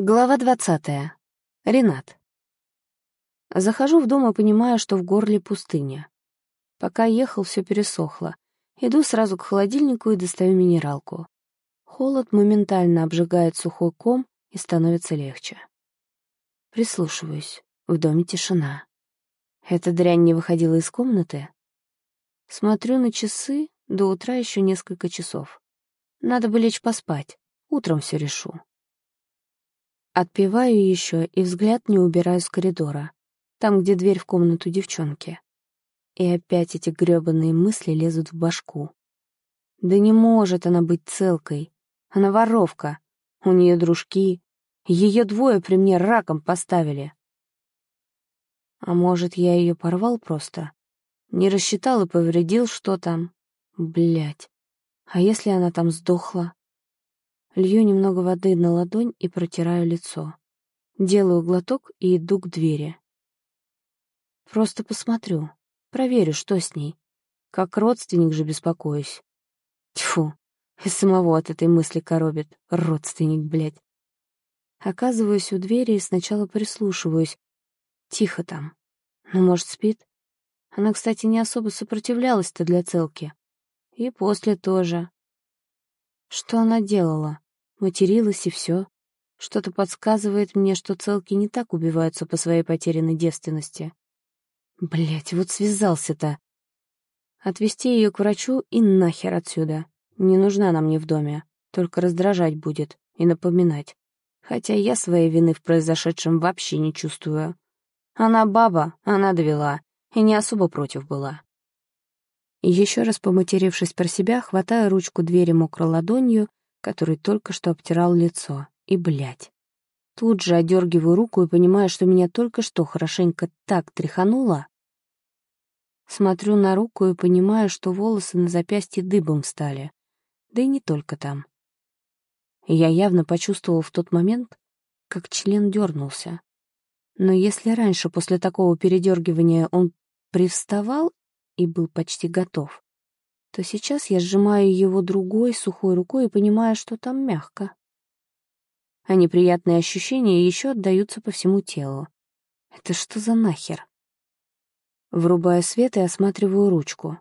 Глава двадцатая. Ренат. Захожу в дом и понимаю, что в горле пустыня. Пока ехал, все пересохло. Иду сразу к холодильнику и достаю минералку. Холод моментально обжигает сухой ком и становится легче. Прислушиваюсь. В доме тишина. Эта дрянь не выходила из комнаты. Смотрю на часы, до утра еще несколько часов. Надо бы лечь поспать. Утром все решу. Отпиваю еще и взгляд не убираю с коридора, там, где дверь в комнату девчонки. И опять эти грёбаные мысли лезут в башку. Да не может она быть целкой. Она воровка. У нее дружки. Ее двое при мне раком поставили. А может, я ее порвал просто? Не рассчитал и повредил, что там. Блять. А если она там сдохла? Лью немного воды на ладонь и протираю лицо. Делаю глоток и иду к двери. Просто посмотрю, проверю, что с ней. Как родственник же беспокоюсь. Тьфу, и самого от этой мысли коробит. Родственник, блядь. Оказываюсь у двери и сначала прислушиваюсь. Тихо там. Ну, может, спит? Она, кстати, не особо сопротивлялась-то для целки. И после тоже. Что она делала? Материлась и все. Что-то подсказывает мне, что целки не так убиваются по своей потерянной девственности. Блять, вот связался-то. Отвезти ее к врачу и нахер отсюда. Не нужна она мне в доме. Только раздражать будет и напоминать. Хотя я своей вины в произошедшем вообще не чувствую. Она баба, она довела, и не особо против была. Еще раз поматерившись про себя, хватаю ручку двери мокрой ладонью который только что обтирал лицо. И, блядь. Тут же одергиваю руку и понимаю, что меня только что хорошенько так тряхануло. Смотрю на руку и понимаю, что волосы на запястье дыбом стали. Да и не только там. Я явно почувствовал в тот момент, как член дернулся. Но если раньше после такого передергивания он привставал и был почти готов, то сейчас я сжимаю его другой сухой рукой и понимаю, что там мягко. А неприятные ощущения еще отдаются по всему телу. Это что за нахер? Врубаю свет и осматриваю ручку.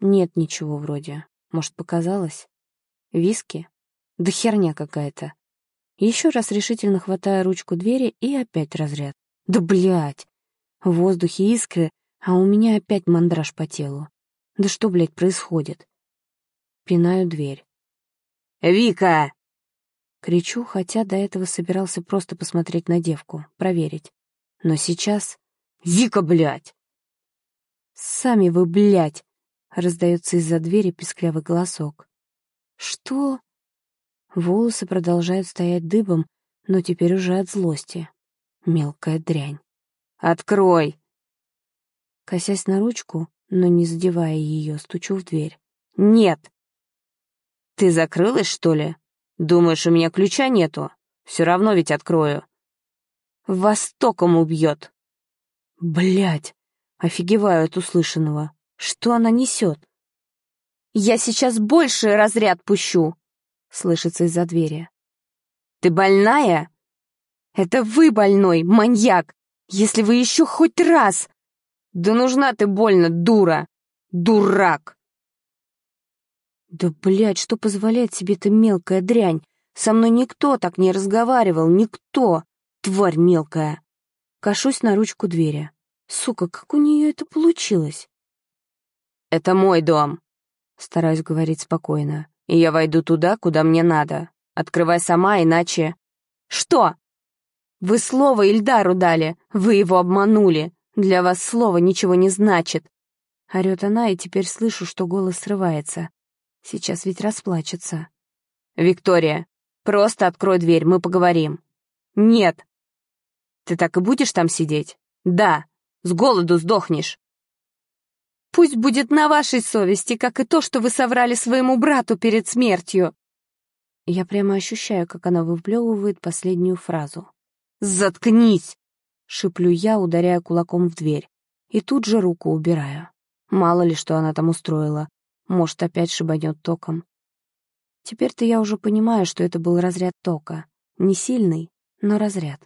Нет ничего вроде. Может, показалось? Виски? Да херня какая-то. Еще раз решительно хватаю ручку двери и опять разряд. Да блять! В воздухе искры, а у меня опять мандраж по телу. Да что, блядь, происходит? Пинаю дверь. «Вика!» Кричу, хотя до этого собирался просто посмотреть на девку, проверить. Но сейчас... «Вика, блядь!» «Сами вы, блядь!» — раздается из-за двери писклявый голосок. «Что?» Волосы продолжают стоять дыбом, но теперь уже от злости. Мелкая дрянь. «Открой!» Косясь на ручку, но, не задевая ее, стучу в дверь. «Нет!» «Ты закрылась, что ли? Думаешь, у меня ключа нету? Все равно ведь открою». «Востоком убьет!» Блять, офигеваю от услышанного. Что она несет? «Я сейчас больше разряд пущу!» — слышится из-за двери. «Ты больная?» «Это вы больной, маньяк! Если вы еще хоть раз да нужна ты больно, дура! Дурак!» «Да, блядь, что позволяет себе эта мелкая дрянь? Со мной никто так не разговаривал, никто! Тварь мелкая!» Кашусь на ручку двери. Сука, как у нее это получилось? «Это мой дом», — стараюсь говорить спокойно. «И я войду туда, куда мне надо. Открывай сама, иначе...» «Что? Вы слово Ильдару дали, вы его обманули. Для вас слово ничего не значит. Орёт она, и теперь слышу, что голос срывается. Сейчас ведь расплачется. «Виктория, просто открой дверь, мы поговорим». «Нет». «Ты так и будешь там сидеть?» «Да. С голоду сдохнешь». «Пусть будет на вашей совести, как и то, что вы соврали своему брату перед смертью». Я прямо ощущаю, как она выплевывает последнюю фразу. «Заткнись!» — шиплю я, ударяя кулаком в дверь. И тут же руку убираю. Мало ли, что она там устроила. Может, опять шибанет током. Теперь-то я уже понимаю, что это был разряд тока. Не сильный, но разряд.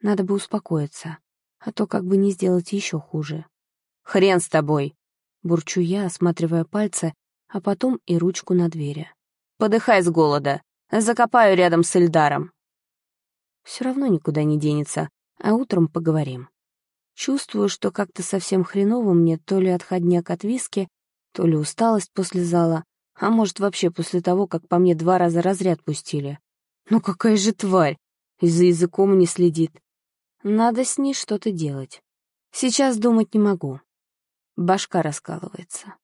Надо бы успокоиться, а то как бы не сделать еще хуже. «Хрен с тобой!» — бурчу я, осматривая пальцы, а потом и ручку на двери. «Подыхай с голода! Закопаю рядом с Эльдаром!» Все равно никуда не денется, а утром поговорим. Чувствую, что как-то совсем хреново мне то ли отходняк от виски, то ли усталость после зала, а может, вообще после того, как по мне два раза разряд пустили. Ну какая же тварь! И за языком не следит. Надо с ней что-то делать. Сейчас думать не могу. Башка раскалывается.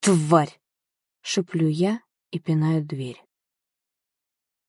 «Тварь!» — шеплю я и пинаю дверь.